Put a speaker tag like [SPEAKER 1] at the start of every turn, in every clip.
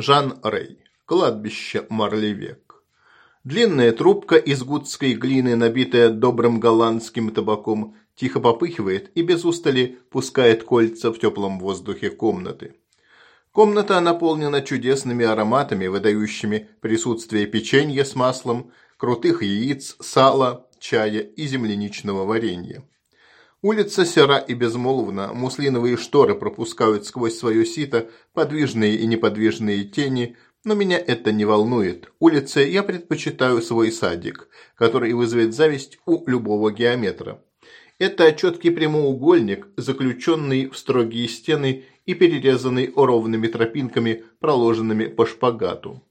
[SPEAKER 1] Жан Рей. Кладбище Марлевек. Длинная трубка из гудской глины, набитая добрым голландским табаком, тихо попыхивает и без устали пускает кольца в теплом воздухе комнаты. Комната наполнена чудесными ароматами, выдающими присутствие печенья с маслом, крутых яиц, сала, чая и земляничного варенья. Улица сера и безмолвна, муслиновые шторы пропускают сквозь свое сито подвижные и неподвижные тени, но меня это не волнует. Улице я предпочитаю свой садик, который вызовет зависть у любого геометра. Это четкий прямоугольник, заключенный в строгие стены и перерезанный ровными тропинками, проложенными по шпагату.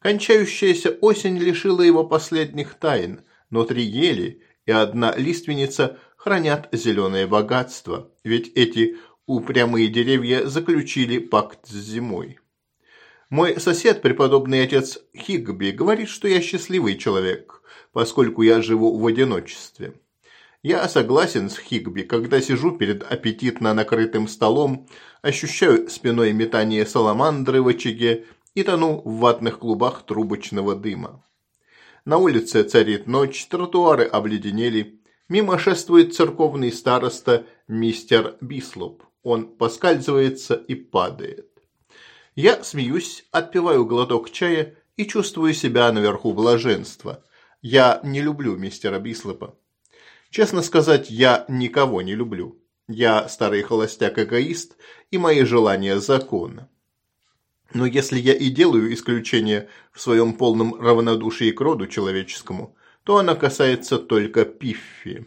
[SPEAKER 1] Кончающаяся осень лишила его последних тайн, но три ели и одна лиственница хранят зеленое богатство, ведь эти упрямые деревья заключили пакт с зимой. Мой сосед, преподобный отец Хигби, говорит, что я счастливый человек, поскольку я живу в одиночестве. Я согласен с Хигби, когда сижу перед аппетитно накрытым столом, ощущаю спиной метание саламандры в очаге и тону в ватных клубах трубочного дыма. На улице царит ночь, тротуары обледенели, Мимо шествует церковный староста мистер Бислоп. Он поскальзывается и падает. Я смеюсь, отпиваю глоток чая и чувствую себя наверху блаженства. Я не люблю мистера Бислопа. Честно сказать, я никого не люблю. Я старый холостяк-эгоист, и мои желания законны. Но если я и делаю исключение в своем полном равнодушии к роду человеческому, то она касается только Пиффи.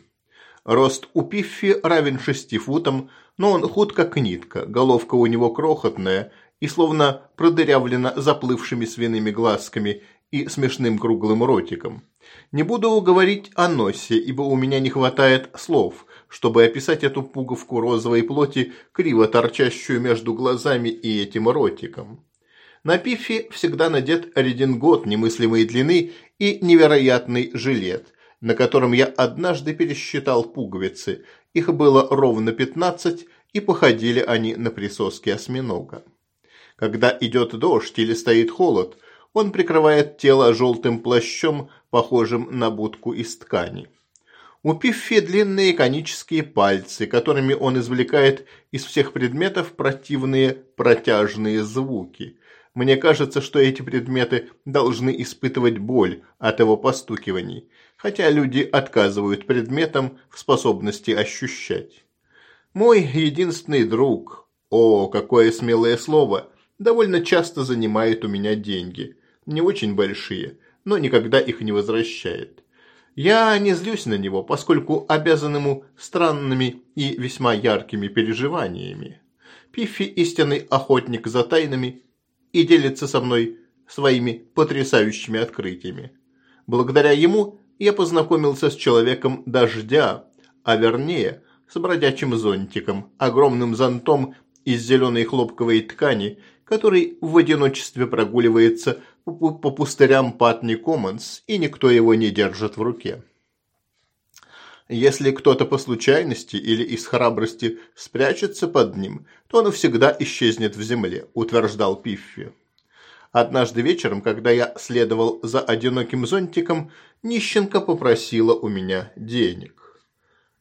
[SPEAKER 1] Рост у Пиффи равен шести футам, но он худ как нитка, головка у него крохотная и словно продырявлена заплывшими свиными глазками и смешным круглым ротиком. Не буду говорить о носе, ибо у меня не хватает слов, чтобы описать эту пуговку розовой плоти, криво торчащую между глазами и этим ротиком. На Пиффи всегда надет редингот немыслимой длины и невероятный жилет, на котором я однажды пересчитал пуговицы. Их было ровно пятнадцать, и походили они на присоски осьминога. Когда идет дождь или стоит холод, он прикрывает тело желтым плащом, похожим на будку из ткани. У Пиффи длинные конические пальцы, которыми он извлекает из всех предметов противные протяжные звуки. Мне кажется, что эти предметы должны испытывать боль от его постукиваний, хотя люди отказывают предметам в способности ощущать. Мой единственный друг, о, какое смелое слово, довольно часто занимает у меня деньги. Не очень большие, но никогда их не возвращает. Я не злюсь на него, поскольку обязан ему странными и весьма яркими переживаниями. Пиффи – истинный охотник за тайнами и делится со мной своими потрясающими открытиями. Благодаря ему я познакомился с человеком дождя, а вернее с бродячим зонтиком, огромным зонтом из зеленой хлопковой ткани, который в одиночестве прогуливается по, пустырям Патни Коммонс, и никто его не держит в руке. Если кто-то по случайности или из храбрости спрячется под ним, то он всегда исчезнет в земле, утверждал Пиффи. Однажды вечером, когда я следовал за одиноким зонтиком, нищенка попросила у меня денег.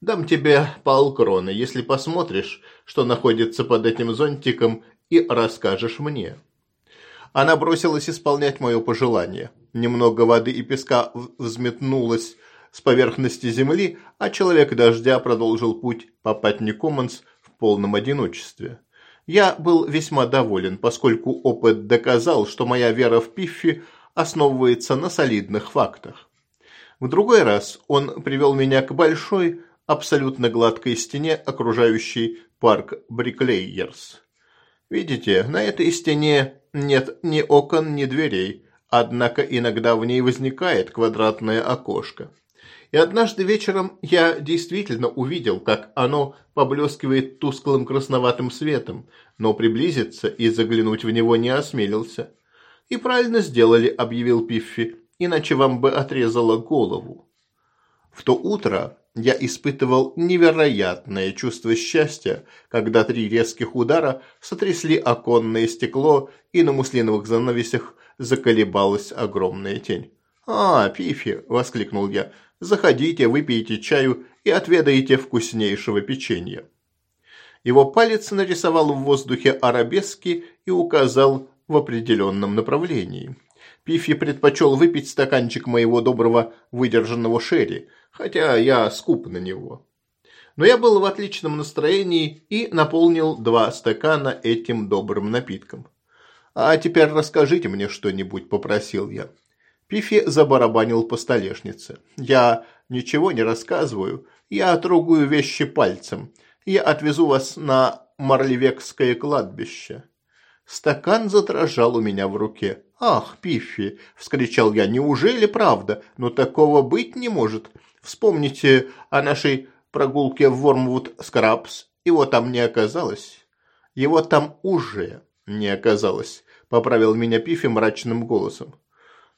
[SPEAKER 1] «Дам тебе полкроны, если посмотришь, что находится под этим зонтиком, и расскажешь мне». Она бросилась исполнять мое пожелание. Немного воды и песка взметнулось с поверхности земли, а человек дождя продолжил путь по Патни Коммонс в полном одиночестве. Я был весьма доволен, поскольку опыт доказал, что моя вера в Пиффи основывается на солидных фактах. В другой раз он привел меня к большой, абсолютно гладкой стене, окружающей парк Бриклейерс. Видите, на этой стене нет ни окон, ни дверей, однако иногда в ней возникает квадратное окошко. И однажды вечером я действительно увидел, как оно поблескивает тусклым красноватым светом, но приблизиться и заглянуть в него не осмелился. «И правильно сделали», – объявил Пиффи, – «иначе вам бы отрезало голову». В то утро я испытывал невероятное чувство счастья, когда три резких удара сотрясли оконное стекло, и на муслиновых занавесях заколебалась огромная тень. «А, Пифи!» – воскликнул я. «Заходите, выпейте чаю и отведаете вкуснейшего печенья». Его палец нарисовал в воздухе арабески и указал в определенном направлении. Пифи предпочел выпить стаканчик моего доброго выдержанного шерри, хотя я скуп на него. Но я был в отличном настроении и наполнил два стакана этим добрым напитком. «А теперь расскажите мне что-нибудь», – попросил я. Пифи забарабанил по столешнице. «Я ничего не рассказываю, я трогаю вещи пальцем. Я отвезу вас на Марлевекское кладбище». Стакан задрожал у меня в руке. «Ах, Пиффи!» – вскричал я. «Неужели правда? Но такого быть не может. Вспомните о нашей прогулке в Вормвуд Скрабс. Его там не оказалось». «Его там уже не оказалось», – поправил меня Пиффи мрачным голосом.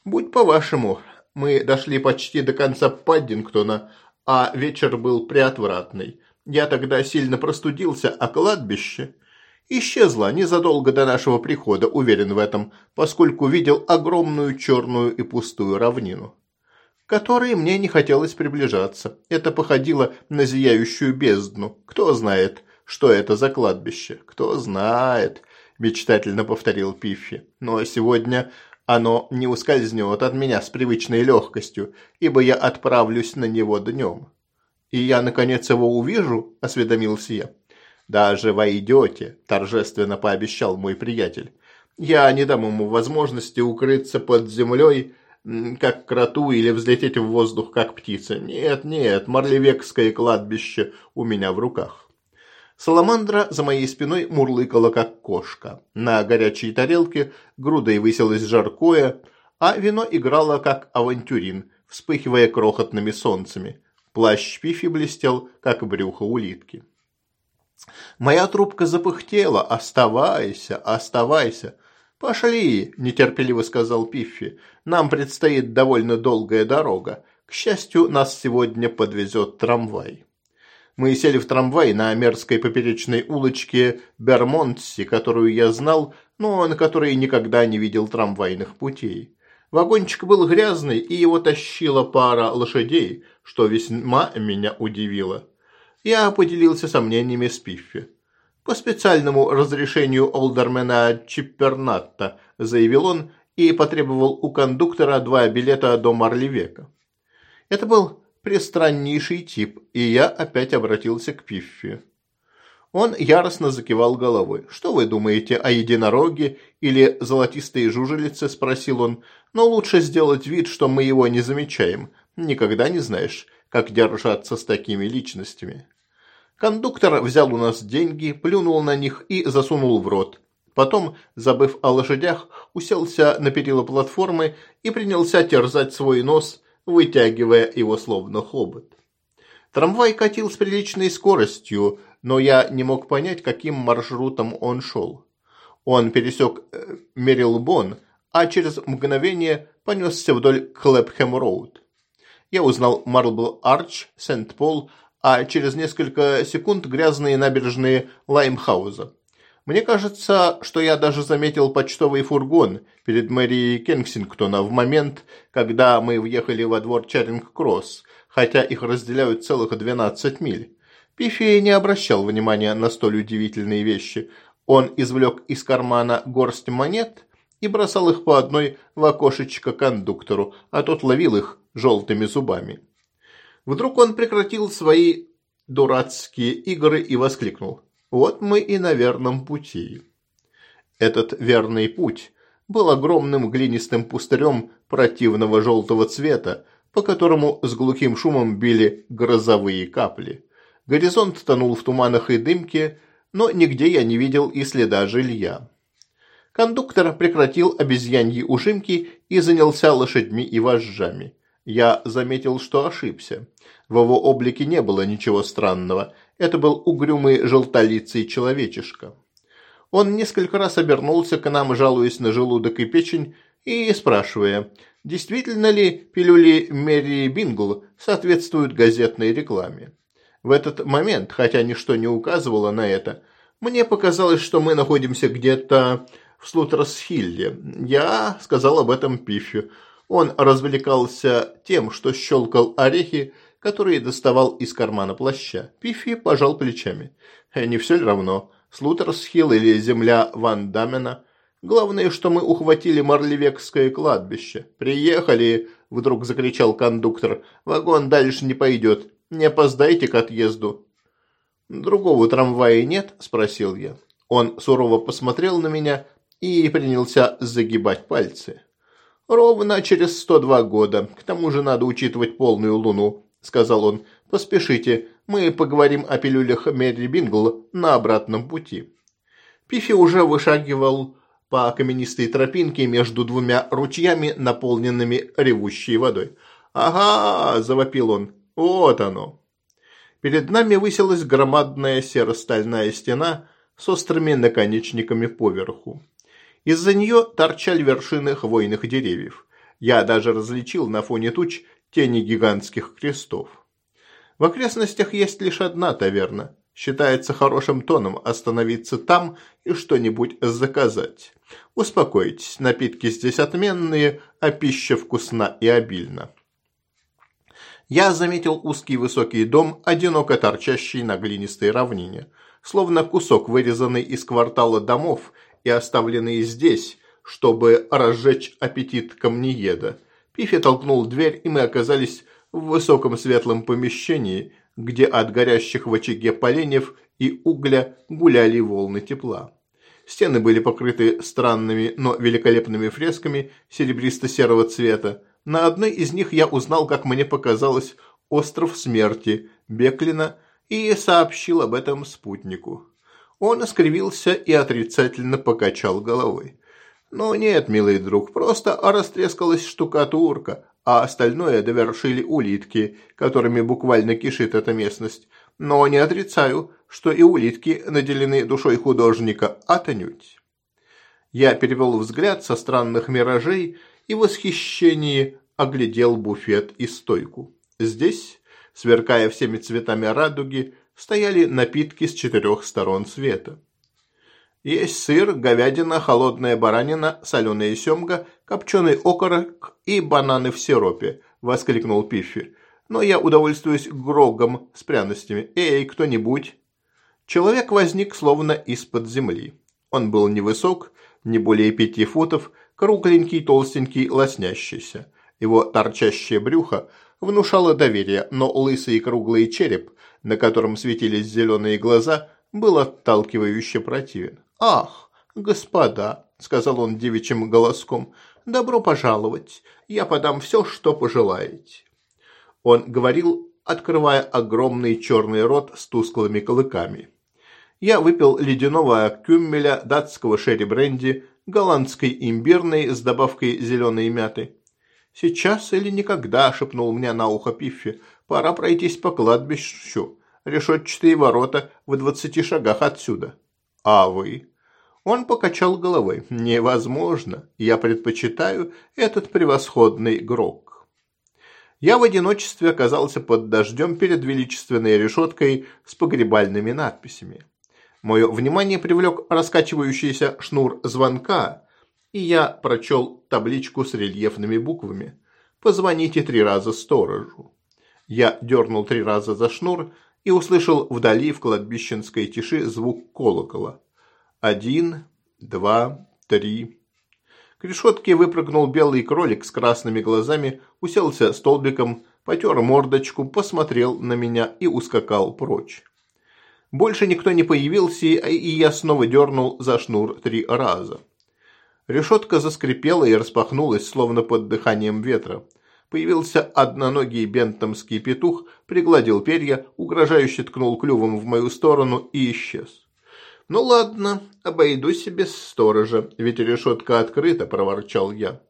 [SPEAKER 1] «Будь по-вашему, мы дошли почти до конца Паддингтона, а вечер был приотвратный. Я тогда сильно простудился, а кладбище исчезла незадолго до нашего прихода, уверен в этом, поскольку видел огромную черную и пустую равнину, которой мне не хотелось приближаться. Это походило на зияющую бездну. Кто знает, что это за кладбище? Кто знает, мечтательно повторил Пиффи. Но сегодня оно не ускользнет от меня с привычной легкостью, ибо я отправлюсь на него днем. «И я, наконец, его увижу?» – осведомился я. «Даже войдете», – торжественно пообещал мой приятель. «Я не дам ему возможности укрыться под землей, как кроту, или взлететь в воздух, как птица. Нет, нет, марлевекское кладбище у меня в руках». Саламандра за моей спиной мурлыкала, как кошка. На горячей тарелке грудой высилось жаркое, а вино играло, как авантюрин, вспыхивая крохотными солнцами. Плащ Пифи блестел, как брюхо улитки. Моя трубка запыхтела. «Оставайся, оставайся». «Пошли», – нетерпеливо сказал Пиффи. «Нам предстоит довольно долгая дорога. К счастью, нас сегодня подвезет трамвай». Мы сели в трамвай на мерзкой поперечной улочке Бермонтси, которую я знал, но на которой никогда не видел трамвайных путей. Вагончик был грязный, и его тащила пара лошадей, что весьма меня удивило. Я поделился сомнениями с Пиффи. «По специальному разрешению олдермена Чиппернатта», заявил он и потребовал у кондуктора два билета до Марлевека. Это был пристраннейший тип, и я опять обратился к Пиффи. Он яростно закивал головой. «Что вы думаете о единороге или золотистой жужелице?» – спросил он. «Но лучше сделать вид, что мы его не замечаем. Никогда не знаешь, как держаться с такими личностями». Кондуктор взял у нас деньги, плюнул на них и засунул в рот. Потом, забыв о лошадях, уселся на перила платформы и принялся терзать свой нос, вытягивая его словно хобот. Трамвай катил с приличной скоростью, но я не мог понять, каким маршрутом он шел. Он пересек э, Мерилбон, а через мгновение понесся вдоль Клэпхэм-Роуд. Я узнал Марбл Арч, Сент-Пол, а через несколько секунд грязные набережные Лаймхауза. Мне кажется, что я даже заметил почтовый фургон перед мэрией Кенсингтона в момент, когда мы въехали во двор Чаринг-Кросс, хотя их разделяют целых 12 миль. Пифи не обращал внимания на столь удивительные вещи. Он извлек из кармана горсть монет и бросал их по одной в окошечко кондуктору, а тот ловил их желтыми зубами. Вдруг он прекратил свои дурацкие игры и воскликнул. «Вот мы и на верном пути». Этот верный путь был огромным глинистым пустырем противного желтого цвета, по которому с глухим шумом били грозовые капли. Горизонт тонул в туманах и дымке, но нигде я не видел и следа жилья. Кондуктор прекратил обезьяньи ужимки и занялся лошадьми и вожжами. Я заметил, что ошибся. В его облике не было ничего странного. Это был угрюмый желтолицый человечишка. Он несколько раз обернулся к нам, жалуясь на желудок и печень, и спрашивая, Действительно ли пилюли Мэри Бингл соответствуют газетной рекламе? В этот момент, хотя ничто не указывало на это, мне показалось, что мы находимся где-то в Слутерсхилле. Я сказал об этом Пиффи. Он развлекался тем, что щелкал орехи, которые доставал из кармана плаща. Пиффи пожал плечами. «Э, «Не все ли равно? Слутерсхилл или земля Ван Дамена? Главное, что мы ухватили Марлевекское кладбище. Приехали!» – вдруг закричал кондуктор. «Вагон дальше не пойдет. Не опоздайте к отъезду». «Другого трамвая нет?» – спросил я. Он сурово посмотрел на меня и принялся загибать пальцы. «Ровно через 102 года. К тому же надо учитывать полную луну», – сказал он. «Поспешите, мы поговорим о пилюлях Мэри Бингл на обратном пути». Пифи уже вышагивал по каменистой тропинке между двумя ручьями, наполненными ревущей водой. «Ага!» – завопил он. «Вот оно!» Перед нами высилась громадная серо-стальная стена с острыми наконечниками поверху. Из-за нее торчали вершины хвойных деревьев. Я даже различил на фоне туч тени гигантских крестов. В окрестностях есть лишь одна таверна. Считается хорошим тоном остановиться там и что-нибудь заказать. Успокойтесь, напитки здесь отменные, а пища вкусна и обильна. Я заметил узкий высокий дом, одиноко торчащий на глинистой равнине, словно кусок, вырезанный из квартала домов и оставленные здесь, чтобы разжечь аппетит камнееда. Пифи толкнул дверь, и мы оказались в высоком светлом помещении, где от горящих в очаге поленьев и угля гуляли волны тепла. Стены были покрыты странными, но великолепными фресками серебристо-серого цвета. На одной из них я узнал, как мне показалось, остров смерти Беклина и сообщил об этом спутнику. Он скривился и отрицательно покачал головой. «Ну нет, милый друг, просто растрескалась штукатурка, а остальное довершили улитки, которыми буквально кишит эта местность. Но не отрицаю, что и улитки наделены душой художника отнюдь». Я перевел взгляд со странных миражей и в восхищении оглядел буфет и стойку. Здесь, сверкая всеми цветами радуги, стояли напитки с четырех сторон света. Есть сыр, говядина, холодная баранина, соленая семга, копченый окорок и бананы в сиропе», – воскликнул Пиффи. «Но я удовольствуюсь грогом с пряностями. Эй, кто-нибудь!» Человек возник словно из-под земли. Он был невысок, не более пяти футов, кругленький, толстенький, лоснящийся. Его торчащее брюхо внушало доверие, но лысый и круглый череп на котором светились зеленые глаза, был отталкивающе противен. «Ах, господа!» – сказал он девичьим голоском. «Добро пожаловать! Я подам все, что пожелаете!» Он говорил, открывая огромный черный рот с тусклыми клыками. Я выпил ледяного кюммеля, датского шерри-бренди, голландской имбирной с добавкой зеленой мяты. «Сейчас или никогда», – шепнул мне на ухо Пиффи, – «пора пройтись по кладбищу. Решетчатые ворота в двадцати шагах отсюда». «А вы?» Он покачал головой. «Невозможно. Я предпочитаю этот превосходный грок». Я в одиночестве оказался под дождем перед величественной решеткой с погребальными надписями. Мое внимание привлек раскачивающийся шнур звонка, и я прочел табличку с рельефными буквами. «Позвоните три раза сторожу». Я дернул три раза за шнур и услышал вдали в кладбищенской тиши звук колокола. Один, два, три. К решетке выпрыгнул белый кролик с красными глазами, уселся столбиком, потер мордочку, посмотрел на меня и ускакал прочь. Больше никто не появился, и я снова дернул за шнур три раза. Решетка заскрипела и распахнулась, словно под дыханием ветра. Появился одноногий бентомский петух, пригладил перья, угрожающе ткнул клювом в мою сторону и исчез. «Ну ладно, обойдусь без сторожа, ведь решетка открыта», – проворчал я.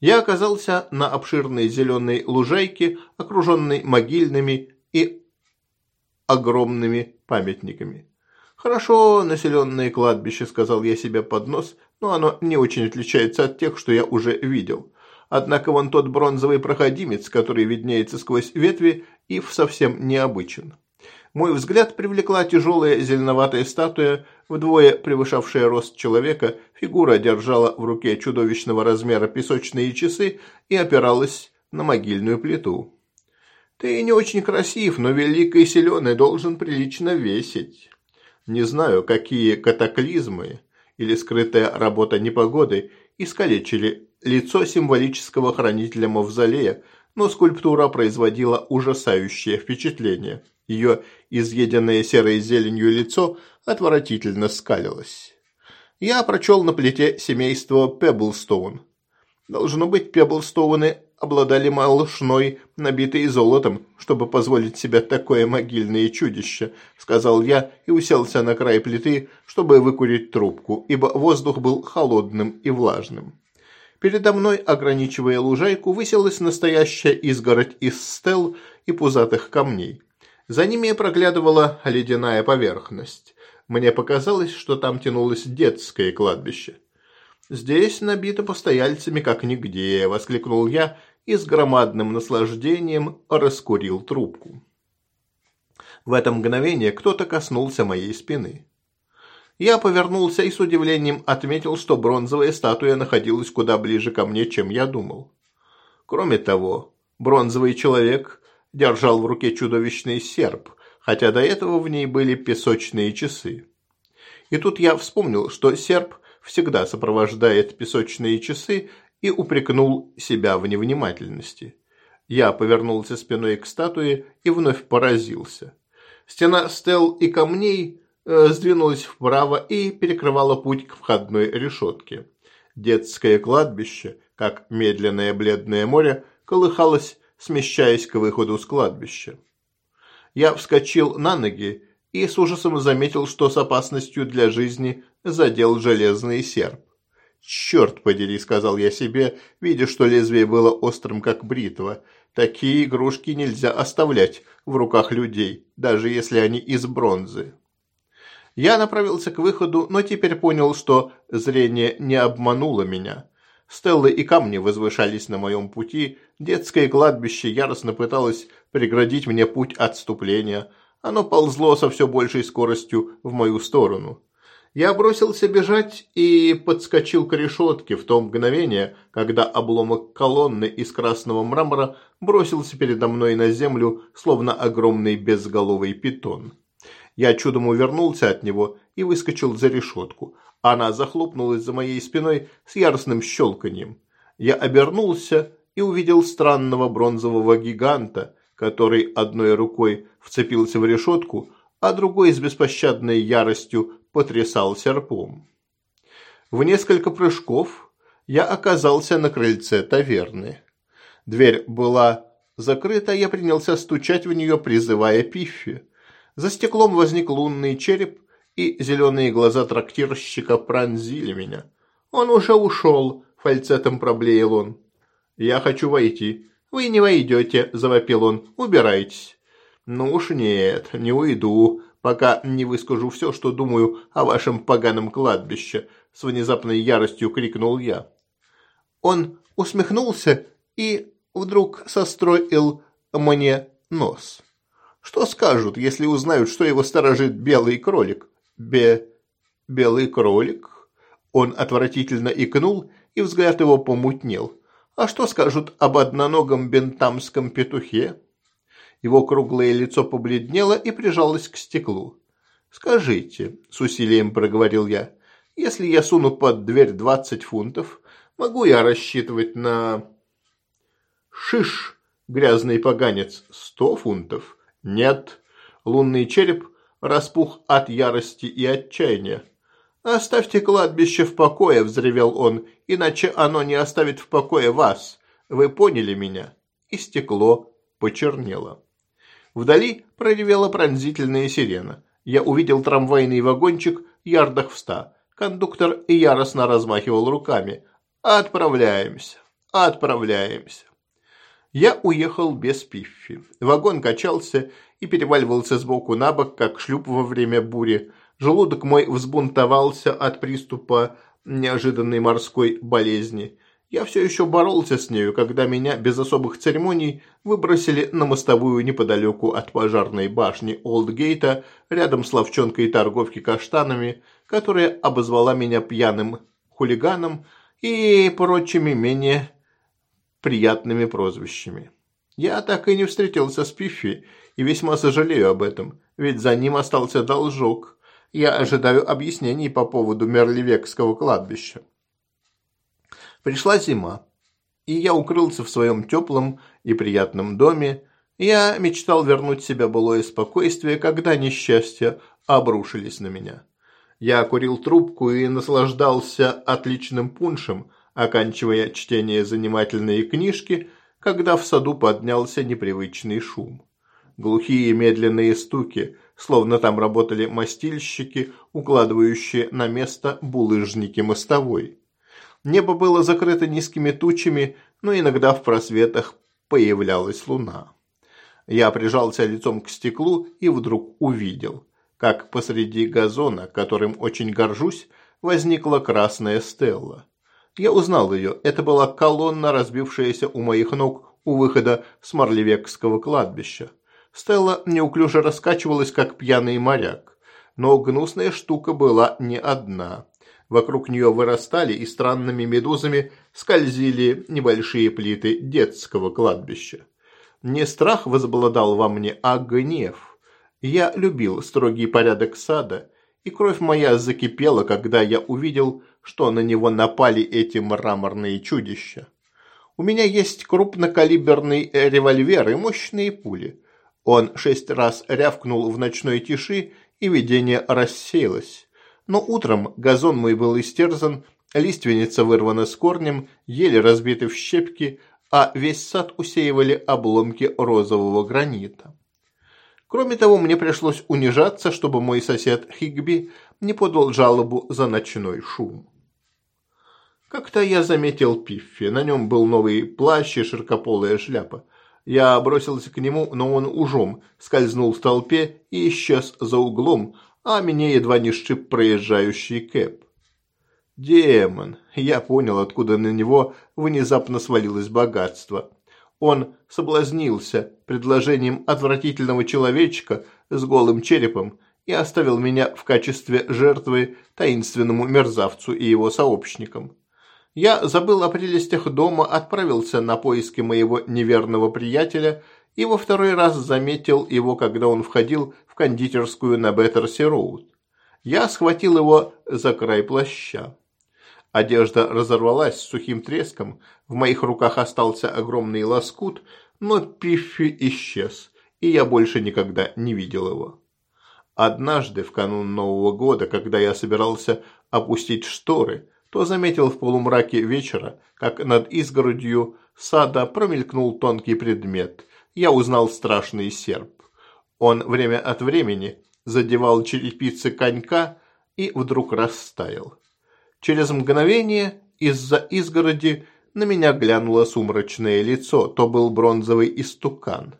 [SPEAKER 1] Я оказался на обширной зеленой лужайке, окруженной могильными и огромными памятниками. «Хорошо населенное кладбище», – сказал я себе под нос, но оно не очень отличается от тех, что я уже видел. Однако вон тот бронзовый проходимец, который виднеется сквозь ветви, и совсем необычен. Мой взгляд привлекла тяжелая зеленоватая статуя, вдвое превышавшая рост человека, фигура держала в руке чудовищного размера песочные часы и опиралась на могильную плиту. «Ты не очень красив, но велик и силен должен прилично весить. Не знаю, какие катаклизмы или скрытая работа непогоды искалечили лицо символического хранителя мавзолея, но скульптура производила ужасающее впечатление. Ее изъеденное серой зеленью лицо отвратительно скалилось. Я прочел на плите семейство Пеблстоун. Должно быть, Пеблстоуны обладали малышной, набитой золотом, чтобы позволить себе такое могильное чудище», – сказал я и уселся на край плиты, чтобы выкурить трубку, ибо воздух был холодным и влажным. Передо мной, ограничивая лужайку, высилась настоящая изгородь из стел и пузатых камней. За ними проглядывала ледяная поверхность. Мне показалось, что там тянулось детское кладбище. «Здесь набито постояльцами как нигде», – воскликнул я и с громадным наслаждением раскурил трубку. В это мгновение кто-то коснулся моей спины. Я повернулся и с удивлением отметил, что бронзовая статуя находилась куда ближе ко мне, чем я думал. Кроме того, бронзовый человек держал в руке чудовищный серп, хотя до этого в ней были песочные часы. И тут я вспомнил, что серп всегда сопровождает песочные часы и упрекнул себя в невнимательности. Я повернулся спиной к статуе и вновь поразился. Стена стел и камней Э, сдвинулась вправо и перекрывала путь к входной решетке. Детское кладбище, как медленное бледное море, колыхалось, смещаясь к выходу с кладбища. Я вскочил на ноги и с ужасом заметил, что с опасностью для жизни задел железный серп. «Черт подери», — сказал я себе, видя, что лезвие было острым, как бритва. «Такие игрушки нельзя оставлять в руках людей, даже если они из бронзы». Я направился к выходу, но теперь понял, что зрение не обмануло меня. Стеллы и камни возвышались на моем пути, детское кладбище яростно пыталось преградить мне путь отступления. Оно ползло со все большей скоростью в мою сторону. Я бросился бежать и подскочил к решетке в то мгновение, когда обломок колонны из красного мрамора бросился передо мной на землю, словно огромный безголовый питон. Я чудом увернулся от него и выскочил за решетку. Она захлопнулась за моей спиной с яростным щелканьем. Я обернулся и увидел странного бронзового гиганта, который одной рукой вцепился в решетку, а другой с беспощадной яростью потрясал серпом. В несколько прыжков я оказался на крыльце таверны. Дверь была закрыта, я принялся стучать в нее, призывая Пиффи. За стеклом возник лунный череп, и зеленые глаза трактирщика пронзили меня. «Он уже ушел», – фальцетом проблеял он. «Я хочу войти». «Вы не войдете», – завопил он. «Убирайтесь». «Ну уж нет, не уйду, пока не выскажу все, что думаю о вашем поганом кладбище», – с внезапной яростью крикнул я. Он усмехнулся и вдруг состроил мне нос. Что скажут, если узнают, что его сторожит белый кролик? Бе... белый кролик? Он отвратительно икнул, и взгляд его помутнел. А что скажут об одноногом бентамском петухе? Его круглое лицо побледнело и прижалось к стеклу. «Скажите», – с усилием проговорил я, – «если я суну под дверь двадцать фунтов, могу я рассчитывать на...» «Шиш, грязный поганец, сто фунтов. Нет. Лунный череп распух от ярости и отчаяния. «Оставьте кладбище в покое», – взревел он, – «иначе оно не оставит в покое вас. Вы поняли меня?» И стекло почернело. Вдали проревела пронзительная сирена. Я увидел трамвайный вагончик ярдах в ста. Кондуктор яростно размахивал руками. «Отправляемся! Отправляемся!» Я уехал без пиффи. Вагон качался и переваливался сбоку на бок, как шлюп во время бури. Желудок мой взбунтовался от приступа неожиданной морской болезни. Я все еще боролся с нею, когда меня без особых церемоний выбросили на мостовую неподалеку от пожарной башни Олдгейта, рядом с ловчонкой торговки каштанами, которая обозвала меня пьяным хулиганом и прочими менее приятными прозвищами. Я так и не встретился с Пиффи и весьма сожалею об этом, ведь за ним остался должок. Я ожидаю объяснений по поводу Мерлевекского кладбища. Пришла зима, и я укрылся в своем теплом и приятном доме. Я мечтал вернуть себе былое спокойствие, когда несчастья обрушились на меня. Я курил трубку и наслаждался отличным пуншем, оканчивая чтение занимательной книжки, когда в саду поднялся непривычный шум. Глухие медленные стуки, словно там работали мастильщики, укладывающие на место булыжники мостовой. Небо было закрыто низкими тучами, но иногда в просветах появлялась луна. Я прижался лицом к стеклу и вдруг увидел, как посреди газона, которым очень горжусь, возникла красная стелла. Я узнал ее. Это была колонна, разбившаяся у моих ног у выхода с Марлевекского кладбища. Стелла неуклюже раскачивалась, как пьяный моряк. Но гнусная штука была не одна. Вокруг нее вырастали и странными медузами скользили небольшие плиты детского кладбища. Не страх возобладал во мне, а гнев. Я любил строгий порядок сада, и кровь моя закипела, когда я увидел, что на него напали эти мраморные чудища. У меня есть крупнокалиберный револьвер и мощные пули. Он шесть раз рявкнул в ночной тиши, и видение рассеялось. Но утром газон мой был истерзан, лиственница вырвана с корнем, еле разбиты в щепки, а весь сад усеивали обломки розового гранита. Кроме того, мне пришлось унижаться, чтобы мой сосед Хигби не подал жалобу за ночной шум. Как-то я заметил Пиффи, на нем был новый плащ и широкополая шляпа. Я бросился к нему, но он ужом скользнул в толпе и исчез за углом, а меня едва не сшиб проезжающий кэп. Демон. Я понял, откуда на него внезапно свалилось богатство. Он соблазнился предложением отвратительного человечка с голым черепом и оставил меня в качестве жертвы таинственному мерзавцу и его сообщникам. Я забыл о прелестях дома, отправился на поиски моего неверного приятеля и во второй раз заметил его, когда он входил в кондитерскую на Беттерси-Роуд. Я схватил его за край плаща. Одежда разорвалась с сухим треском, в моих руках остался огромный лоскут, но Пиффи исчез, и я больше никогда не видел его. Однажды, в канун Нового года, когда я собирался опустить шторы, то заметил в полумраке вечера, как над изгородью сада промелькнул тонкий предмет, я узнал страшный серп. Он время от времени задевал черепицы конька и вдруг растаял. Через мгновение из-за изгороди на меня глянуло сумрачное лицо, то был бронзовый истукан.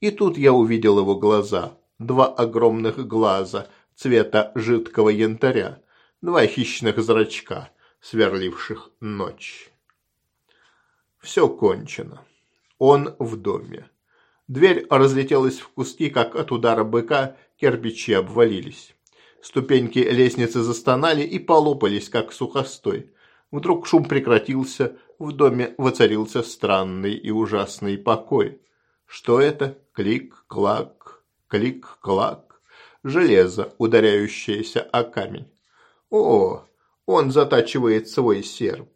[SPEAKER 1] И тут я увидел его глаза, два огромных глаза цвета жидкого янтаря, два хищных зрачка, сверливших ночь. Все кончено. Он в доме. Дверь разлетелась в куски, как от удара быка, кирпичи обвалились. Ступеньки лестницы застонали и полопались, как сухостой. Вдруг шум прекратился, в доме воцарился странный и ужасный покой. Что это? Клик-клак, клик-клак. Железо, ударяющееся о камень. О, он затачивает свой серп.